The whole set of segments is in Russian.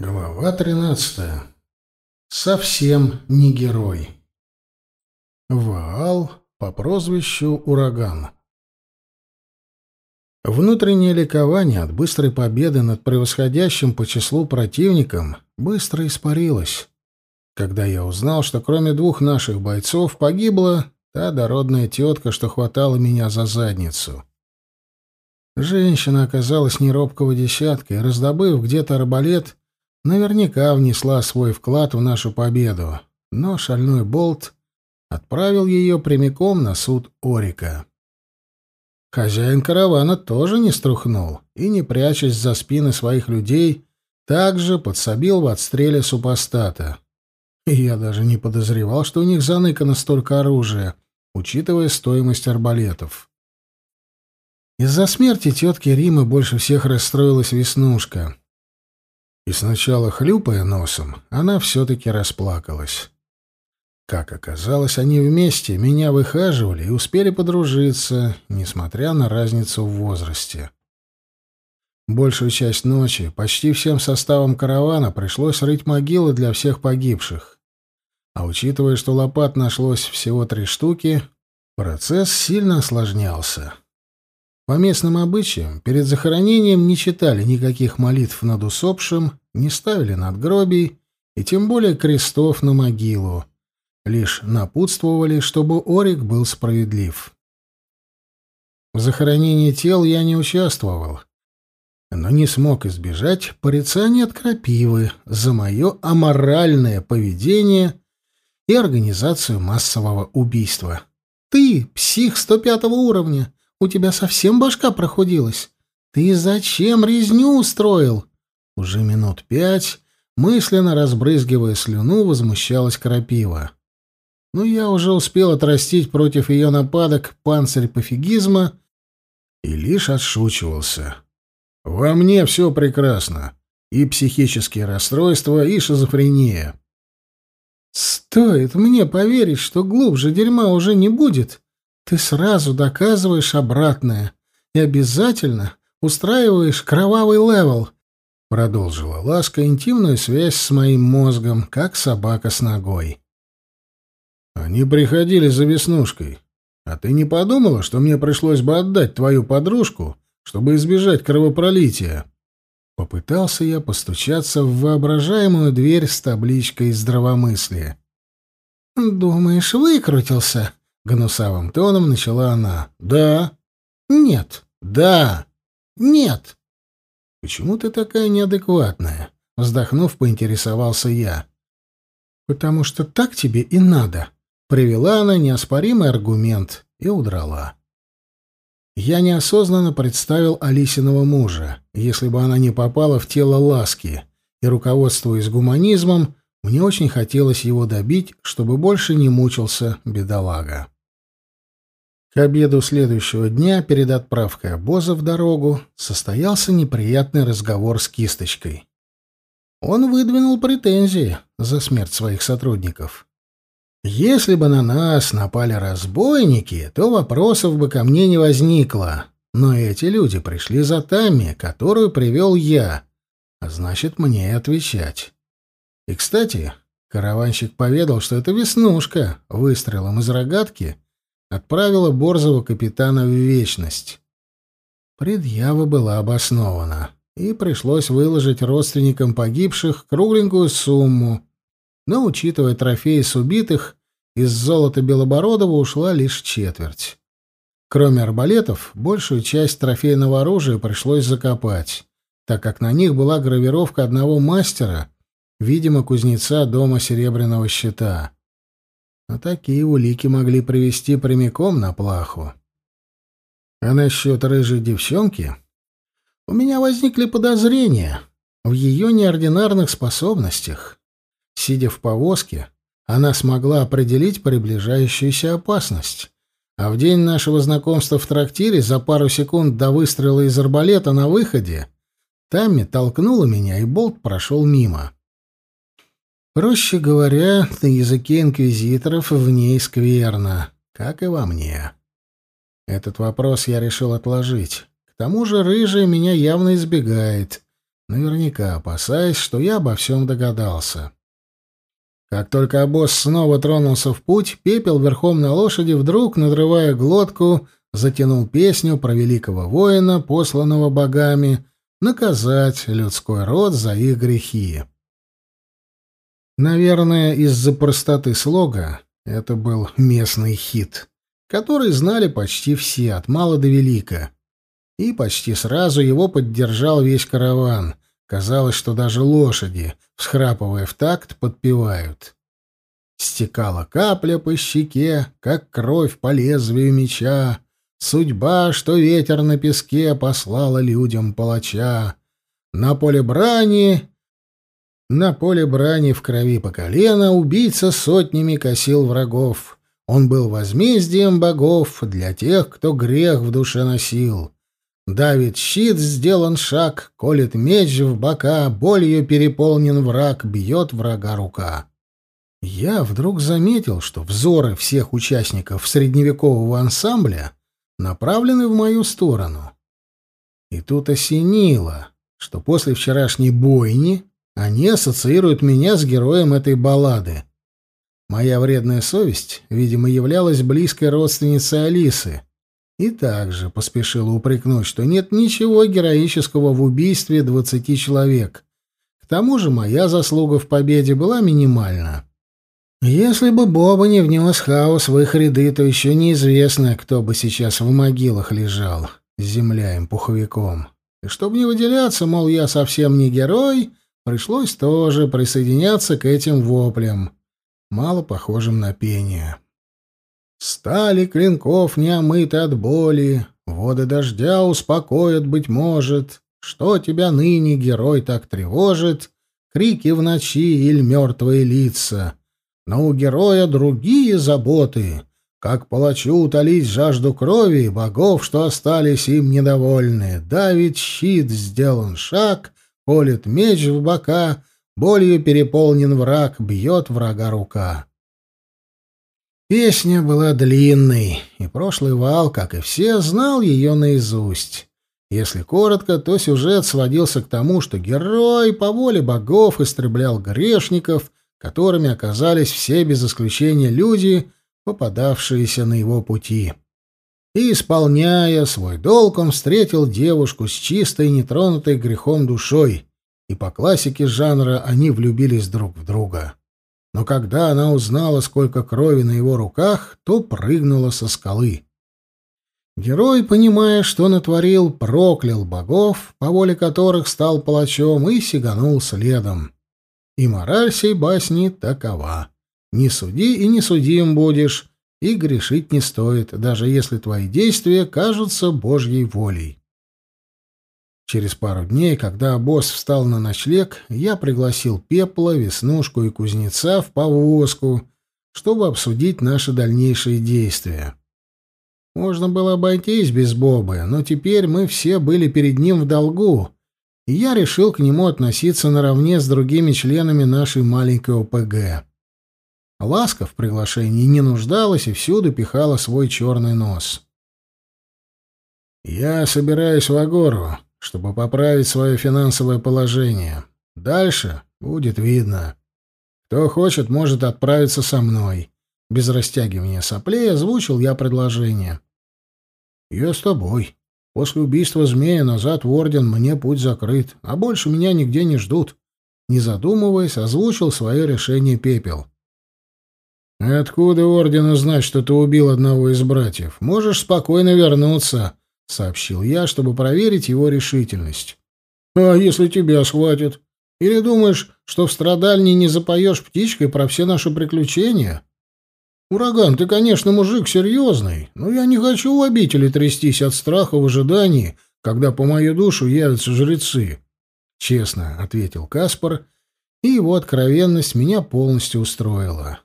Глава тринадцатая. Совсем не герой. Ваал по прозвищу Ураган. Внутреннее ликование от быстрой победы над превосходящим по числу противником быстро испарилось, когда я узнал, что кроме двух наших бойцов погибла та дородная тетка, что хватала меня за задницу. Женщина оказалась неробкого десятка, и, раздобыв где-то арбалет, наверняка внесла свой вклад в нашу победу, но шальной болт отправил ее прямиком на суд Орика. Хозяин каравана тоже не струхнул и, не прячась за спины своих людей, также подсобил в отстреле супостата. Я даже не подозревал, что у них заныкано столько оружия, учитывая стоимость арбалетов. Из-за смерти тетки Римы больше всех расстроилась Веснушка. И сначала, хлюпая носом, она все-таки расплакалась. Как оказалось, они вместе меня выхаживали и успели подружиться, несмотря на разницу в возрасте. Большую часть ночи почти всем составом каравана пришлось рыть могилы для всех погибших. А учитывая, что лопат нашлось всего три штуки, процесс сильно осложнялся. По местным обычаям, перед захоронением не читали никаких молитв над усопшим, не ставили надгробий и тем более крестов на могилу. Лишь напутствовали, чтобы Орик был справедлив. В захоронении тел я не участвовал, но не смог избежать порицания от крапивы за мое аморальное поведение и организацию массового убийства. «Ты, псих 105 уровня!» У тебя совсем башка прохудилась? Ты зачем резню устроил?» Уже минут пять, мысленно разбрызгивая слюну, возмущалась крапива. Но я уже успел отрастить против ее нападок панцирь пофигизма и лишь отшучивался. «Во мне все прекрасно. И психические расстройства, и шизофрения». «Стоит мне поверить, что глубже дерьма уже не будет, ты сразу доказываешь обратное и обязательно устраиваешь кровавый левел, продолжила Ласка интимную связь с моим мозгом, как собака с ногой. Они приходили за веснушкой. А ты не подумала, что мне пришлось бы отдать твою подружку, чтобы избежать кровопролития? Попытался я постучаться в воображаемую дверь с табличкой здравомыслия. «Думаешь, выкрутился?» Гнусавым тоном начала она. «Да». «Нет». «Да». «Нет». «Почему ты такая неадекватная?» Вздохнув, поинтересовался я. «Потому что так тебе и надо», — привела она неоспоримый аргумент и удрала. Я неосознанно представил Алисиного мужа, если бы она не попала в тело ласки, и, руководствуясь гуманизмом, мне очень хотелось его добить, чтобы больше не мучился бедолага. К обеду следующего дня, перед отправкой обоза в дорогу, состоялся неприятный разговор с кисточкой. Он выдвинул претензии за смерть своих сотрудников. Если бы на нас напали разбойники, то вопросов бы ко мне не возникло. Но эти люди пришли за Тамми, которую привел я, а значит, мне и отвечать. И, кстати, караванщик поведал, что это Веснушка выстрелом из рогатки — отправила борзого капитана в вечность. Предъява была обоснована, и пришлось выложить родственникам погибших кругленькую сумму, но, учитывая трофеи с убитых, из золота Белобородова ушла лишь четверть. Кроме арбалетов, большую часть трофейного оружия пришлось закопать, так как на них была гравировка одного мастера, видимо, кузнеца дома Серебряного Щита. А такие улики могли привести прямиком на плаху. А насчет рыжей девчонки? У меня возникли подозрения в ее неординарных способностях. Сидя в повозке, она смогла определить приближающуюся опасность. А в день нашего знакомства в трактире за пару секунд до выстрела из арбалета на выходе Тамми толкнула меня, и болт прошел мимо. Проще говоря, на языке инквизиторов в ней скверно, как и во мне. Этот вопрос я решил отложить. К тому же рыжая меня явно избегает, наверняка опасаясь, что я обо всем догадался. Как только обоз снова тронулся в путь, пепел верхом на лошади вдруг, надрывая глотку, затянул песню про великого воина, посланного богами, наказать людской род за их грехи. Наверное, из-за простоты слога это был местный хит, который знали почти все, от мала до велика. И почти сразу его поддержал весь караван — Казалось, что даже лошади, всхрапывая в такт, подпевают. Стекала капля по щеке, как кровь по лезвию меча. Судьба, что ветер на песке послала людям палача. На поле брани... На поле брани в крови по колено убийца сотнями косил врагов. Он был возмездием богов для тех, кто грех в душе носил. Давит щит, сделан шаг, колет меч в бока, болью переполнен враг, бьет врага рука. Я вдруг заметил, что взоры всех участников средневекового ансамбля направлены в мою сторону. И тут осенило, что после вчерашней бойни они ассоциируют меня с героем этой баллады. Моя вредная совесть, видимо, являлась близкой родственницей Алисы — и также поспешила упрекнуть, что нет ничего героического в убийстве двадцати человек. К тому же моя заслуга в победе была минимальна. Если бы Боба не внес хаос в их ряды, то еще неизвестно, кто бы сейчас в могилах лежал, земля им пуховиком. И чтобы не выделяться, мол, я совсем не герой, пришлось тоже присоединяться к этим воплям, мало похожим на пение. Стали клинков не омыты от боли, воды дождя успокоят, быть может. Что тебя ныне, герой, так тревожит? Крики в ночи или мертвые лица. Но у героя другие заботы. Как палачу утолить жажду крови, богов, что остались им недовольны. Давит щит, сделан шаг, колет меч в бока, болью переполнен враг, бьет врага рука. Песня была длинной, и прошлый вал, как и все, знал ее наизусть. Если коротко, то сюжет сводился к тому, что герой по воле богов истреблял грешников, которыми оказались все без исключения люди, попадавшиеся на его пути. И, исполняя свой долг, он встретил девушку с чистой, нетронутой грехом душой, и по классике жанра они влюбились друг в друга но когда она узнала, сколько крови на его руках, то прыгнула со скалы. Герой, понимая, что натворил, проклял богов, по воле которых стал палачом, и сиганул следом. И мораль сей басни такова. Не суди и не судим будешь, и грешить не стоит, даже если твои действия кажутся Божьей волей. Через пару дней, когда босс встал на ночлег, я пригласил Пепла, Веснушку и Кузнеца в повозку, чтобы обсудить наши дальнейшие действия. Можно было обойтись без Бобы, но теперь мы все были перед ним в долгу, и я решил к нему относиться наравне с другими членами нашей маленькой ОПГ. Ласка в приглашении не нуждалась и всюду пихала свой черный нос. «Я собираюсь в Агору», чтобы поправить свое финансовое положение. Дальше будет видно. Кто хочет, может отправиться со мной. Без растягивания соплей озвучил я предложение. Я с тобой. После убийства змея назад в Орден мне путь закрыт, а больше меня нигде не ждут. Не задумываясь, озвучил свое решение Пепел. «Откуда Ордену знать, что ты убил одного из братьев? Можешь спокойно вернуться», — сообщил я, чтобы проверить его решительность. «А если тебя схватят? Или думаешь, что в страдальне не запоешь птичкой про все наши приключения? Ураган, ты, конечно, мужик серьезный, но я не хочу в обители трястись от страха в ожидании, когда по мою душу явятся жрецы», — честно ответил Каспар, и его откровенность меня полностью устроила.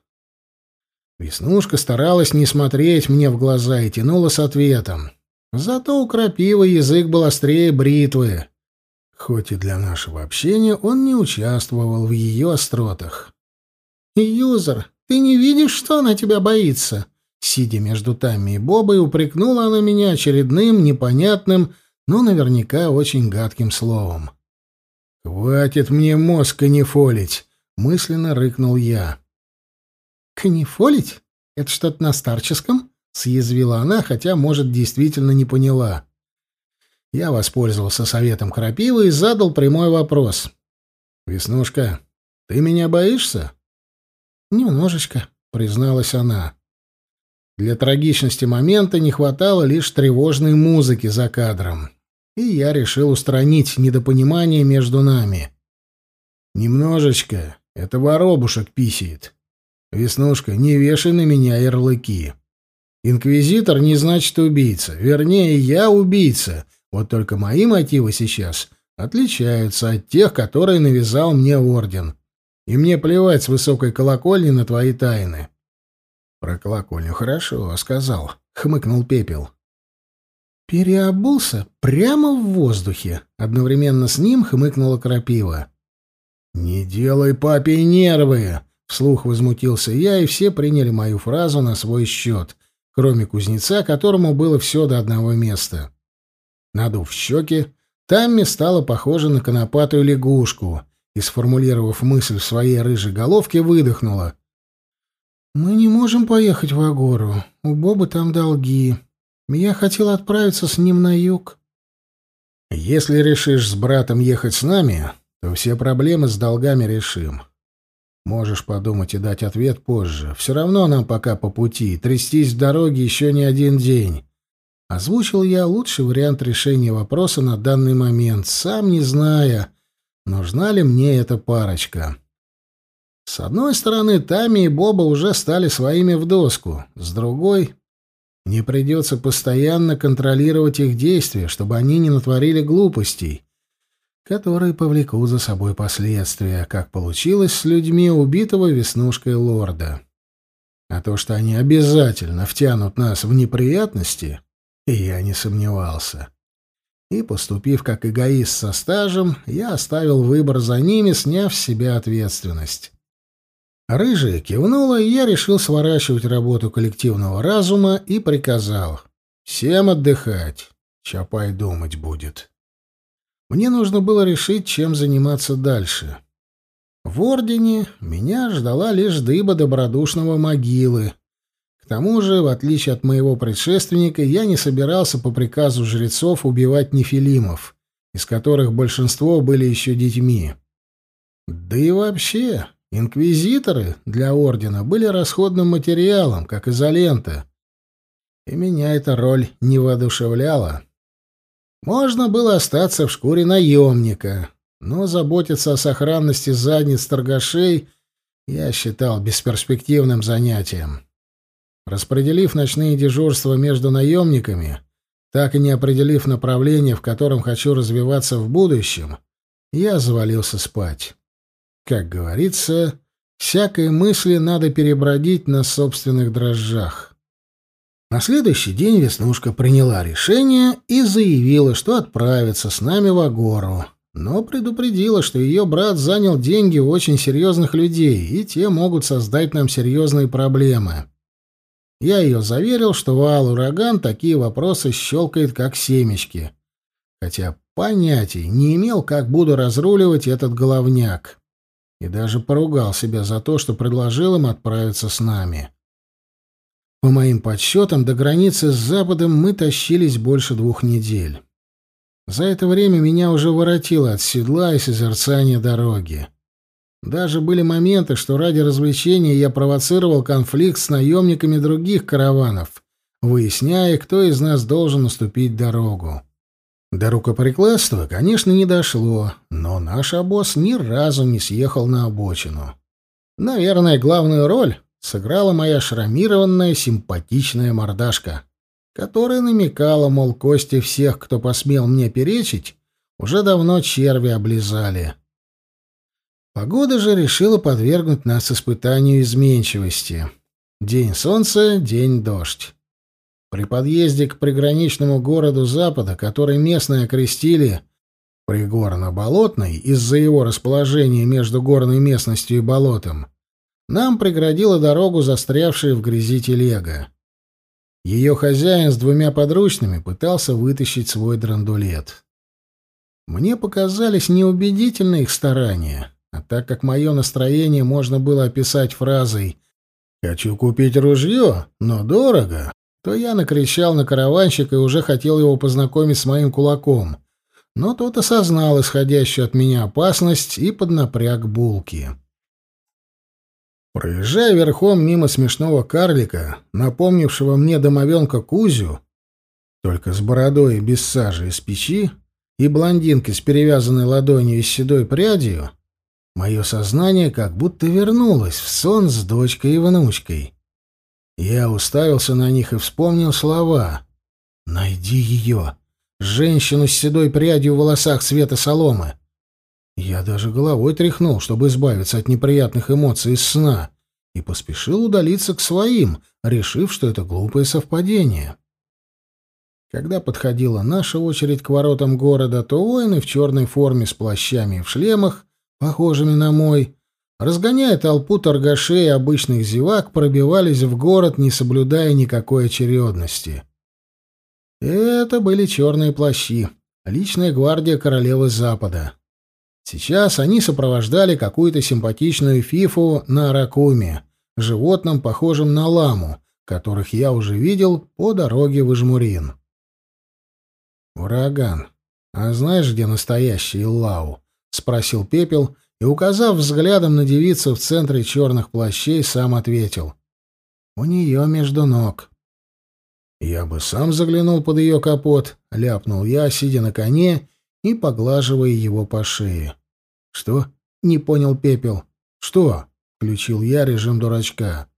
Веснушка старалась не смотреть мне в глаза и тянула с ответом. Зато у крапивы язык был острее бритвы. Хоть и для нашего общения он не участвовал в ее остротах. «Юзер, ты не видишь, что она тебя боится?» Сидя между Тамми и Бобой, упрекнула она меня очередным, непонятным, но наверняка очень гадким словом. «Хватит мне мозг канифолить!» — мысленно рыкнул я. «Канифолить? Это что-то на старческом?» — съязвила она, хотя, может, действительно не поняла. Я воспользовался советом Крапивы и задал прямой вопрос. «Веснушка, ты меня боишься?» «Немножечко», — призналась она. Для трагичности момента не хватало лишь тревожной музыки за кадром, и я решил устранить недопонимание между нами. «Немножечко. Это воробушек писает. Веснушка, не вешай на меня ярлыки. Инквизитор не значит убийца. Вернее, я убийца. Вот только мои мотивы сейчас отличаются от тех, которые навязал мне орден. И мне плевать с высокой колокольни на твои тайны. Про колокольню хорошо сказал, хмыкнул Пепел. Переобулся прямо в воздухе. Одновременно с ним хмыкнула крапива. Не делай папе нервы, вслух возмутился я, и все приняли мою фразу на свой счет, кроме кузнеца, которому было все до одного места. Надув щеки, Тамми стала похожа на конопатую лягушку и, сформулировав мысль в своей рыжей головке, выдохнула. «Мы не можем поехать в Агору. У Боба там долги. Я хотел отправиться с ним на юг». «Если решишь с братом ехать с нами, то все проблемы с долгами решим. Можешь подумать и дать ответ позже. Все равно нам пока по пути. Трястись в дороге еще не один день». Озвучил я лучший вариант решения вопроса на данный момент, сам не зная, нужна ли мне эта парочка. С одной стороны, Тами и Боба уже стали своими в доску, с другой — мне придется постоянно контролировать их действия, чтобы они не натворили глупостей, которые повлекут за собой последствия, как получилось с людьми убитого веснушкой лорда. А то, что они обязательно втянут нас в неприятности, я не сомневался. И, поступив как эгоист со стажем, я оставил выбор за ними, сняв с себя ответственность. Рыжая кивнула, и я решил сворачивать работу коллективного разума и приказал. «Всем отдыхать. Чапай думать будет». Мне нужно было решить, чем заниматься дальше. В Ордене меня ждала лишь дыба добродушного могилы. К тому же, в отличие от моего предшественника, я не собирался по приказу жрецов убивать нефилимов, из которых большинство были еще детьми. Да и вообще, Инквизиторы для ордена были расходным материалом, как изолента. И меня эта роль не воодушевляла. Можно было остаться в шкуре наемника, но заботиться о сохранности задниц торгашей я считал бесперспективным занятием. Распределив ночные дежурства между наемниками, так и не определив направление, в котором хочу развиваться в будущем, я завалился спать. Как говорится, всякой мысли надо перебродить на собственных дрожжах. На следующий день Веснушка приняла решение и заявила, что отправится с нами в Агору, но предупредила, что ее брат занял деньги у очень серьезных людей, и те могут создать нам серьезные проблемы. Я ее заверил, что Вал-Ураган такие вопросы щелкает как семечки, хотя понятия не имел, как буду разруливать этот головняк и даже поругал себя за то, что предложил им отправиться с нами. По моим подсчетам, до границы с Западом мы тащились больше двух недель. За это время меня уже воротило от седла и созерцания дороги. Даже были моменты, что ради развлечения я провоцировал конфликт с наемниками других караванов, выясняя, кто из нас должен уступить дорогу. До рукоприкладства, конечно, не дошло, но наш обоз ни разу не съехал на обочину. Наверное, главную роль сыграла моя шрамированная симпатичная мордашка, которая намекала, мол, кости всех, кто посмел мне перечить, уже давно черви облизали. Погода же решила подвергнуть нас испытанию изменчивости. День солнца, день дождь. При подъезде к приграничному городу Запада, который местные окрестили Пригорно-болотный из-за его расположения между горной местностью и болотом, нам преградила дорогу застрявшая в грязи телега. Ее хозяин с двумя подручными пытался вытащить свой драндулет. Мне показались неубедительны их старания, а так как мое настроение можно было описать фразой «Хочу купить ружье, но дорого», то я накричал на караванщика и уже хотел его познакомить с моим кулаком. Но тот осознал исходящую от меня опасность и поднапряг булки. Проезжая верхом мимо смешного карлика, напомнившего мне домовенка Кузю, только с бородой и без сажи из печи, и блондинки с перевязанной ладонью и седой прядью, мое сознание как будто вернулось в сон с дочкой и внучкой. Я уставился на них и вспомнил слова. «Найди ее! Женщину с седой прядью в волосах цвета соломы!» Я даже головой тряхнул, чтобы избавиться от неприятных эмоций из сна, и поспешил удалиться к своим, решив, что это глупое совпадение. Когда подходила наша очередь к воротам города, то воины в черной форме с плащами и в шлемах, похожими на мой, разгоняя толпу торгашей и обычных зевак, пробивались в город, не соблюдая никакой очередности. Это были черные плащи, личная гвардия королевы Запада. Сейчас они сопровождали какую-то симпатичную фифу на Аракуме, животном, похожем на ламу, которых я уже видел по дороге в Ижмурин. «Ураган, а знаешь, где настоящий Лау?» — спросил Пепел и, указав взглядом на девицу в центре черных плащей, сам ответил. «У нее между ног». «Я бы сам заглянул под ее капот», — ляпнул я, сидя на коне и поглаживая его по шее. «Что?» — не понял Пепел. «Что?» — включил я режим дурачка.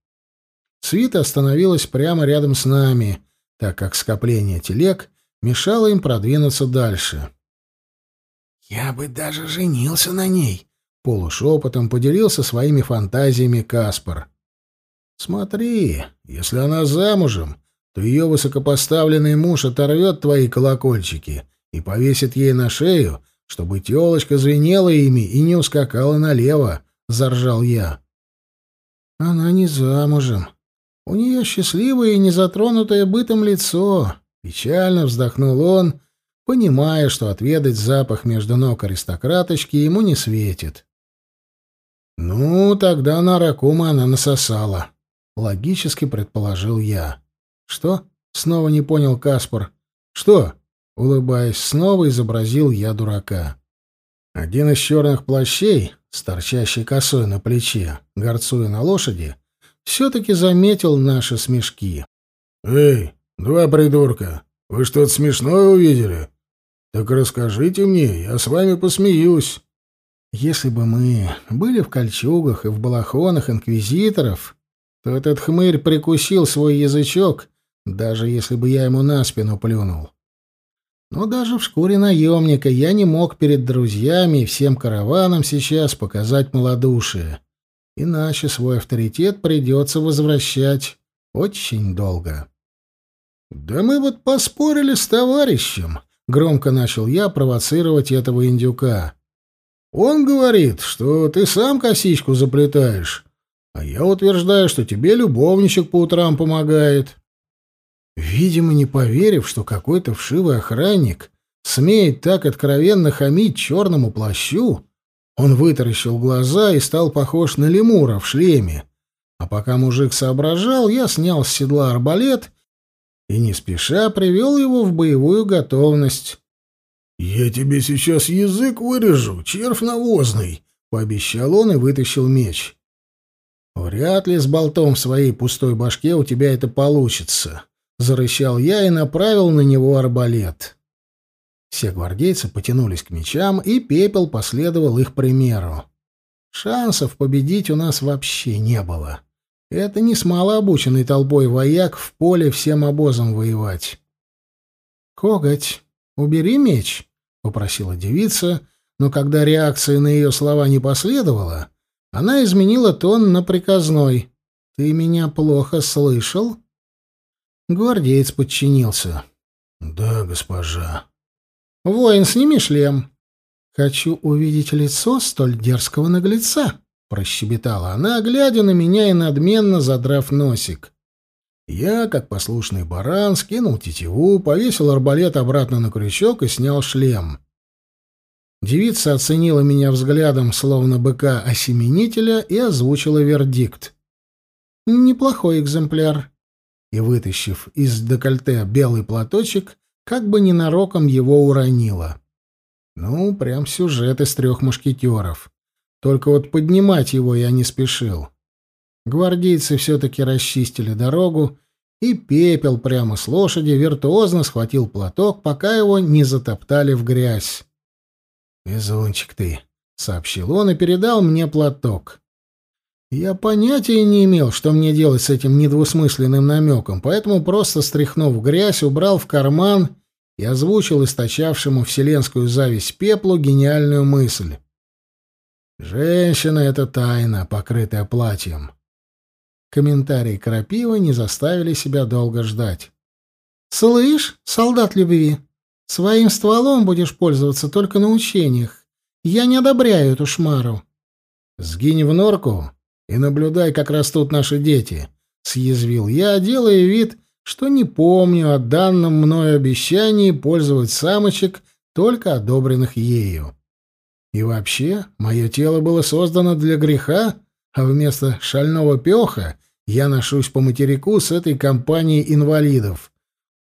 Свита остановилась прямо рядом с нами, так как скопление телег мешало им продвинуться дальше. «Я бы даже женился на ней», — полушепотом поделился своими фантазиями Каспар. «Смотри, если она замужем, то ее высокопоставленный муж оторвет твои колокольчики и повесит ей на шею, чтобы телочка звенела ими и не ускакала налево», — заржал я. «Она не замужем. У нее счастливое и незатронутое бытом лицо», — печально вздохнул он, понимая, что отведать запах между ног аристократочки ему не светит. «Ну, тогда на Ракума она насосала», — логически предположил я. «Что?» — снова не понял Каспар. «Что?» — улыбаясь, снова изобразил я дурака. Один из черных плащей, с торчащей косой на плече, горцуя на лошади, все-таки заметил наши смешки. «Эй, два придурка, вы что-то смешное увидели? Так расскажите мне, я с вами посмеюсь». Если бы мы были в кольчугах и в балахонах инквизиторов, то этот хмырь прикусил свой язычок даже если бы я ему на спину плюнул. Но даже в шкуре наемника я не мог перед друзьями и всем караваном сейчас показать малодушие. Иначе свой авторитет придется возвращать очень долго. «Да мы вот поспорили с товарищем», — громко начал я провоцировать этого индюка. «Он говорит, что ты сам косичку заплетаешь, а я утверждаю, что тебе любовничек по утрам помогает». Видимо, не поверив, что какой-то вшивый охранник смеет так откровенно хамить черному плащу, он вытаращил глаза и стал похож на лемура в шлеме. А пока мужик соображал, я снял с седла арбалет и не спеша привел его в боевую готовность. «Я тебе сейчас язык вырежу, червь навозный», — пообещал он и вытащил меч. «Вряд ли с болтом в своей пустой башке у тебя это получится», — зарычал я и направил на него арбалет. Все гвардейцы потянулись к мечам, и пепел последовал их примеру. Шансов победить у нас вообще не было. Это не с малообученной толпой вояк в поле всем обозом воевать. «Коготь, убери меч», — попросила девица, но когда реакция на ее слова не последовала, она изменила тон на приказной. «Ты меня плохо слышал?» Гвардеец подчинился. «Да, госпожа». «Воин, сними шлем». «Хочу увидеть лицо столь дерзкого наглеца», — прощебетала она, глядя на меня и надменно задрав носик. Я, как послушный баран, скинул тетиву, повесил арбалет обратно на крючок и снял шлем. Девица оценила меня взглядом, словно быка-осеменителя, и озвучила вердикт. «Неплохой экземпляр». И, вытащив из декольте белый платочек, как бы ненароком его уронила. Ну, прям сюжет из трех мушкетеров. Только вот поднимать его я не спешил. Гвардейцы все-таки расчистили дорогу, и пепел прямо с лошади виртуозно схватил платок, пока его не затоптали в грязь. «Везунчик ты», — сообщил он и передал мне платок. Я понятия не имел, что мне делать с этим недвусмысленным намеком, поэтому просто стряхнув грязь, убрал в карман и озвучил источавшему вселенскую зависть пеплу гениальную мысль. «Женщина — это тайна, покрытая платьем». Комментарии Крапива не заставили себя долго ждать. «Слышь, солдат любви, своим стволом будешь пользоваться только на учениях. Я не одобряю эту шмару». «Сгинь в норку и наблюдай, как растут наши дети», — съязвил я, делая вид, что не помню о данном мною обещании пользовать самочек, только одобренных ею. И вообще, мое тело было создано для греха, а вместо шального пеха я ношусь по материку с этой компанией инвалидов.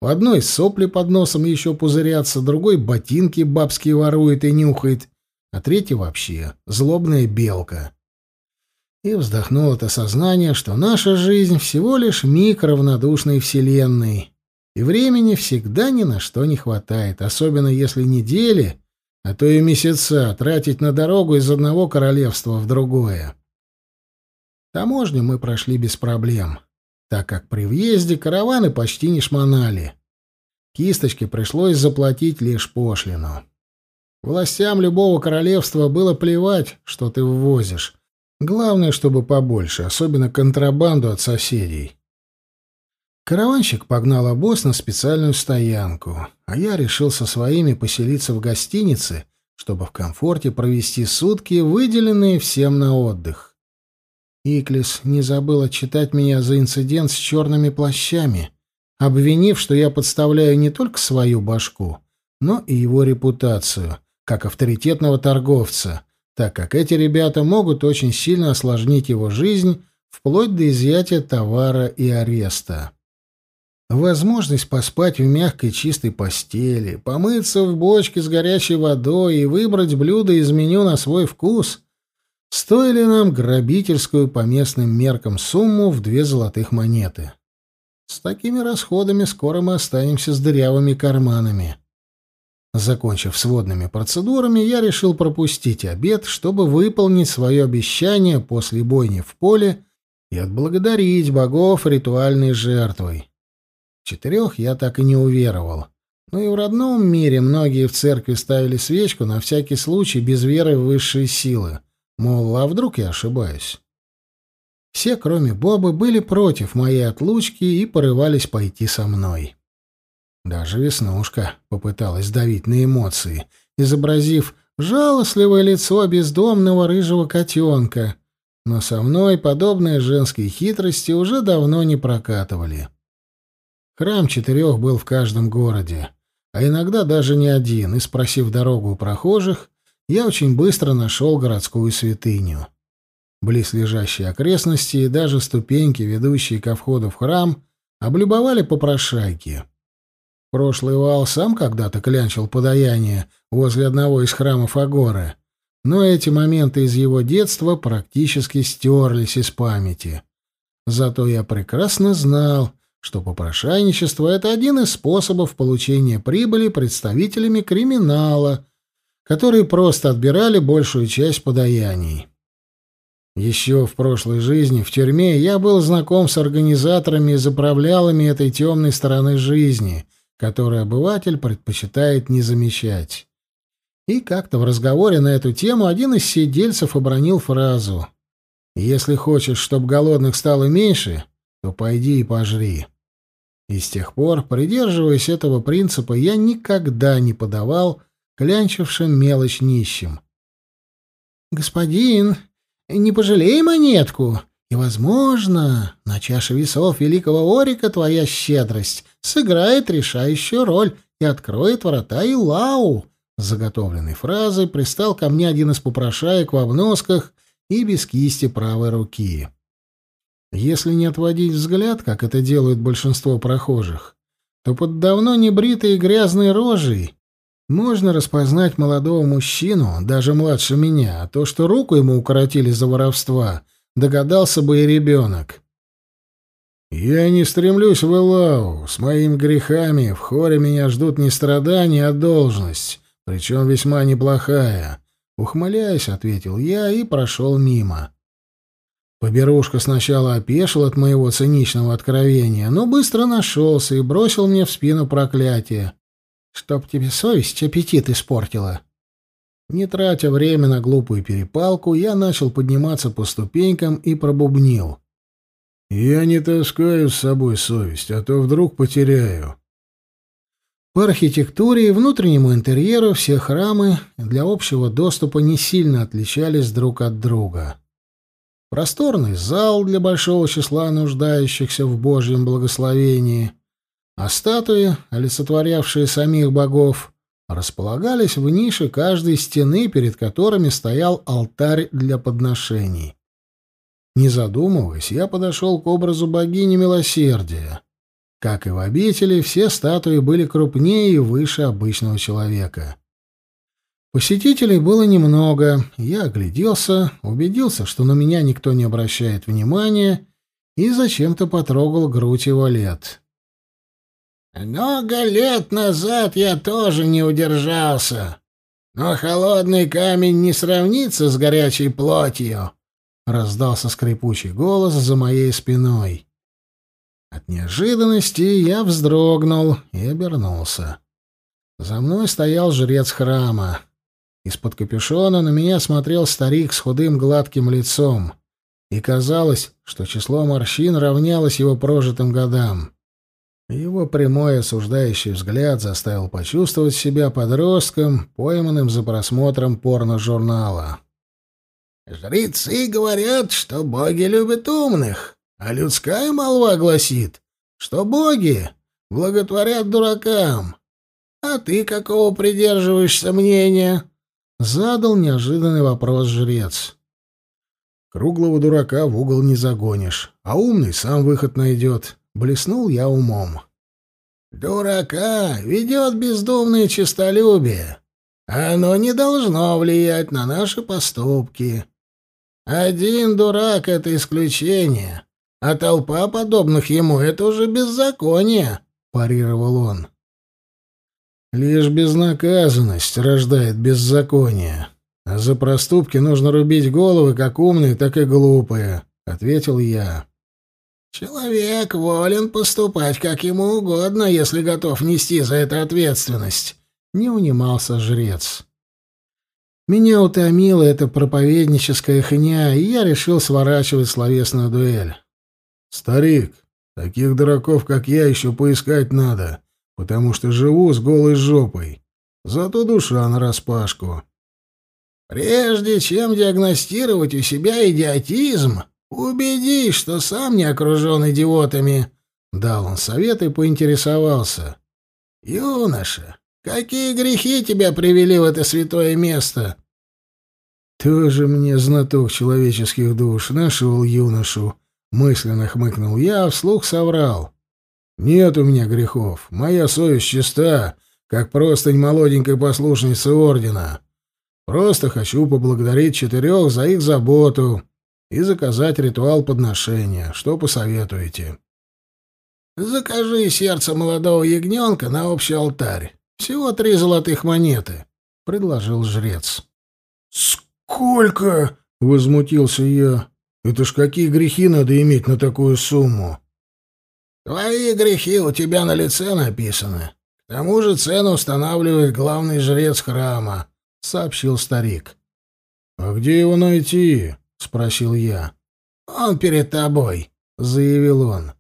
У одной сопли под носом еще пузырятся, другой ботинки бабские ворует и нюхает, а третий вообще злобная белка и вздохнул от осознания, что наша жизнь всего лишь миг равнодушной вселенной, и времени всегда ни на что не хватает, особенно если недели, а то и месяца тратить на дорогу из одного королевства в другое. Таможню мы прошли без проблем, так как при въезде караваны почти не шмонали. Кисточке пришлось заплатить лишь пошлину. Властям любого королевства было плевать, что ты ввозишь, Главное, чтобы побольше, особенно контрабанду от соседей. Караванщик погнал обоз на специальную стоянку, а я решил со своими поселиться в гостинице, чтобы в комфорте провести сутки, выделенные всем на отдых. Иклис не забыл отчитать меня за инцидент с черными плащами, обвинив, что я подставляю не только свою башку, но и его репутацию, как авторитетного торговца — так как эти ребята могут очень сильно осложнить его жизнь вплоть до изъятия товара и ареста. Возможность поспать в мягкой чистой постели, помыться в бочке с горячей водой и выбрать блюдо из меню на свой вкус стоили нам грабительскую по местным меркам сумму в две золотых монеты. С такими расходами скоро мы останемся с дырявыми карманами. Закончив с водными процедурами, я решил пропустить обед, чтобы выполнить свое обещание после бойни в поле и отблагодарить богов ритуальной жертвой. Четырех я так и не уверовал. Но и в родном мире многие в церкви ставили свечку на всякий случай без веры в высшие силы. Мол, а вдруг я ошибаюсь? Все, кроме Бобы, были против моей отлучки и порывались пойти со мной. Даже Веснушка попыталась давить на эмоции, изобразив жалостливое лицо бездомного рыжего котенка. Но со мной подобные женские хитрости уже давно не прокатывали. Храм четырех был в каждом городе, а иногда даже не один, и, спросив дорогу у прохожих, я очень быстро нашел городскую святыню. Близлежащие окрестности и даже ступеньки, ведущие ко входу в храм, облюбовали попрошайки. Прошлый вал сам когда-то клянчил подаяние возле одного из храмов Агоры, но эти моменты из его детства практически стерлись из памяти. Зато я прекрасно знал, что попрошайничество — это один из способов получения прибыли представителями криминала, которые просто отбирали большую часть подаяний. Еще в прошлой жизни в тюрьме я был знаком с организаторами и заправлялами этой темной стороны жизни, который обыватель предпочитает не замечать. И как-то в разговоре на эту тему один из сидельцев обронил фразу «Если хочешь, чтобы голодных стало меньше, то пойди и пожри». И с тех пор, придерживаясь этого принципа, я никогда не подавал клянчившим мелочь нищим. «Господин, не пожалей монетку, и, возможно, на чаше весов великого Орика твоя щедрость сыграет решающую роль и откроет врата Илау, С заготовленной фразой пристал ко мне один из попрошаек в обносках и без кисти правой руки. Если не отводить взгляд, как это делают большинство прохожих, то под давно небритой и грязной рожей можно распознать молодого мужчину, даже младше меня, а то, что руку ему укоротили за воровство, догадался бы и ребенок. «Я не стремлюсь в Элау. С моими грехами в хоре меня ждут не страдания, а должность, причем весьма неплохая». Ухмыляясь, ответил я и прошел мимо. Поберушка сначала опешил от моего циничного откровения, но быстро нашелся и бросил мне в спину проклятие. «Чтоб тебе совесть аппетит испортила!» Не тратя время на глупую перепалку, я начал подниматься по ступенькам и пробубнил. «Я не таскаю с собой совесть, а то вдруг потеряю». По архитектуре и внутреннему интерьеру все храмы для общего доступа не сильно отличались друг от друга. Просторный зал для большого числа нуждающихся в Божьем благословении, а статуи, олицетворявшие самих богов, располагались в нише каждой стены, перед которыми стоял алтарь для подношений. Не задумываясь, я подошел к образу богини милосердия. Как и в обители, все статуи были крупнее и выше обычного человека. Посетителей было немного. Я огляделся, убедился, что на меня никто не обращает внимания, и зачем-то потрогал грудь его лет. «Много лет назад я тоже не удержался, но холодный камень не сравнится с горячей плотью», — раздался скрипучий голос за моей спиной. От неожиданности я вздрогнул и обернулся. За мной стоял жрец храма. Из-под капюшона на меня смотрел старик с худым гладким лицом, и казалось, что число морщин равнялось его прожитым годам. Его прямой осуждающий взгляд заставил почувствовать себя подростком, пойманным за просмотром порно-журнала. «Жрецы говорят, что боги любят умных, а людская молва гласит, что боги благотворят дуракам. А ты какого придерживаешься мнения?» Задал неожиданный вопрос жрец. Круглого дурака в угол не загонишь, а умный сам выход найдет. Блеснул я умом. Дурака ведет бездумное честолюбие. Оно не должно влиять на наши поступки. Один дурак — это исключение, а толпа подобных ему — это уже беззаконие, — парировал он. Лишь безнаказанность рождает беззаконие. А за проступки нужно рубить головы, как умные, так и глупые, — ответил я. Человек волен поступать как ему угодно, если готов нести за это ответственность, — не унимался жрец. Меня утомила эта проповедническая хня, и я решил сворачивать словесную дуэль. «Старик, таких дураков, как я, еще поискать надо потому что живу с голой жопой. Зато душа нараспашку. Прежде чем диагностировать у себя идиотизм, убедись, что сам не окружен идиотами, — дал он совет и поинтересовался. — Юноша, какие грехи тебя привели в это святое место? — Тоже мне знаток человеческих душ нашел юношу, — мысленно хмыкнул я, а вслух соврал. Нет у меня грехов. Моя совесть чиста, как простынь молоденькой послушницы ордена. Просто хочу поблагодарить четырех за их заботу и заказать ритуал подношения. Что посоветуете? Закажи сердце молодого ягненка на общий алтарь. Всего три золотых монеты, — предложил жрец. «Сколько?» — возмутился я. «Это ж какие грехи надо иметь на такую сумму?» Твои грехи у тебя на лице написаны. К тому же цену устанавливает главный жрец храма, — сообщил старик. — А где его найти? — спросил я. — Он перед тобой, — заявил он.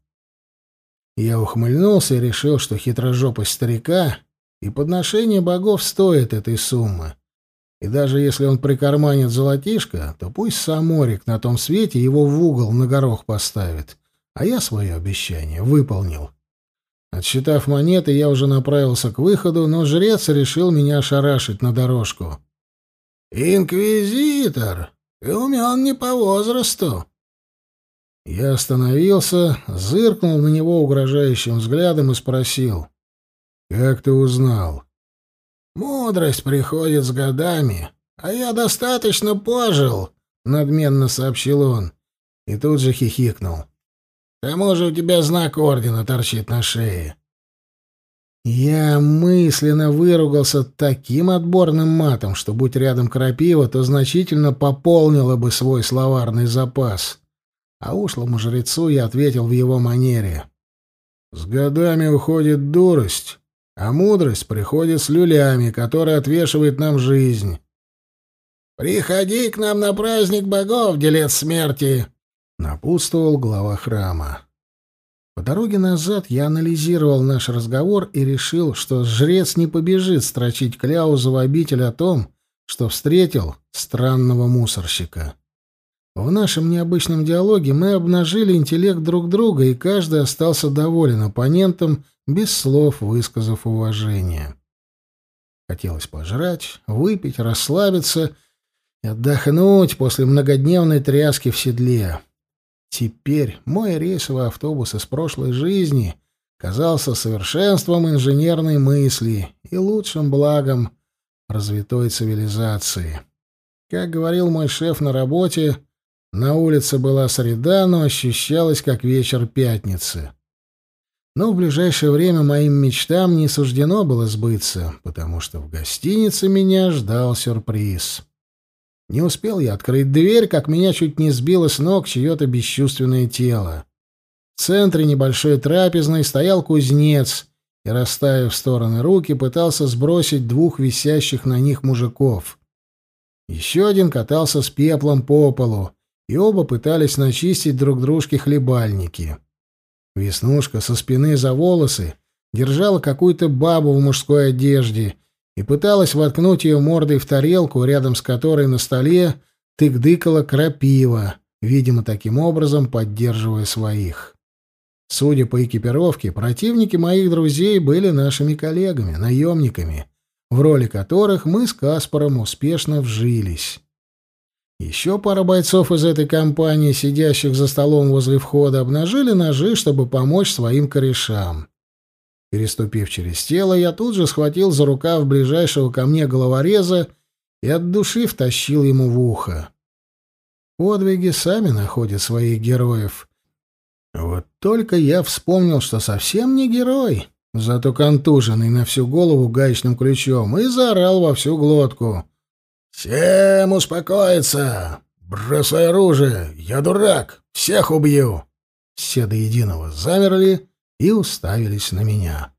Я ухмыльнулся и решил, что хитрожопость старика и подношение богов стоит этой суммы. И даже если он прикарманит золотишко, то пусть сам Орик на том свете его в угол на горох поставит — а я свое обещание выполнил. Отсчитав монеты, я уже направился к выходу, но жрец решил меня ошарашить на дорожку. «Инквизитор! Ты умен не по возрасту!» Я остановился, зыркнул на него угрожающим взглядом и спросил. «Как ты узнал?» «Мудрость приходит с годами, а я достаточно пожил», — надменно сообщил он. И тут же хихикнул. «К тому же у тебя знак ордена торчит на шее». Я мысленно выругался таким отборным матом, что, будь рядом крапива, то значительно пополнило бы свой словарный запас. А ушлому жрецу я ответил в его манере. «С годами уходит дурость, а мудрость приходит с люлями, которые отвешивает нам жизнь». «Приходи к нам на праздник богов, делец смерти!» — напутствовал глава храма. По дороге назад я анализировал наш разговор и решил, что жрец не побежит строчить кляузу в обитель о том, что встретил странного мусорщика. В нашем необычном диалоге мы обнажили интеллект друг друга, и каждый остался доволен оппонентом, без слов высказав уважение. Хотелось пожрать, выпить, расслабиться и отдохнуть после многодневной тряски в седле. Теперь мой рейсовый автобус из прошлой жизни казался совершенством инженерной мысли и лучшим благом развитой цивилизации. Как говорил мой шеф на работе, на улице была среда, но ощущалась как вечер пятницы. Но в ближайшее время моим мечтам не суждено было сбыться, потому что в гостинице меня ждал сюрприз. Не успел я открыть дверь, как меня чуть не сбило с ног чье-то бесчувственное тело. В центре небольшой трапезной стоял кузнец и, расставив в стороны руки, пытался сбросить двух висящих на них мужиков. Еще один катался с пеплом по полу, и оба пытались начистить друг дружке хлебальники. Веснушка со спины за волосы держала какую-то бабу в мужской одежде и пыталась воткнуть ее мордой в тарелку, рядом с которой на столе тык-дыкала крапива, видимо, таким образом поддерживая своих. Судя по экипировке, противники моих друзей были нашими коллегами, наемниками, в роли которых мы с Каспаром успешно вжились. Еще пара бойцов из этой компании, сидящих за столом возле входа, обнажили ножи, чтобы помочь своим корешам. Переступив через тело, я тут же схватил за рукав ближайшего ко мне головореза и от души втащил ему в ухо. Подвиги сами находят своих героев. Вот только я вспомнил, что совсем не герой, зато контуженный на всю голову гаечным ключом, и заорал во всю глотку. «Всем успокоиться! Бросай оружие! Я дурак! Всех убью!» Все до единого замерли, и уставились на меня.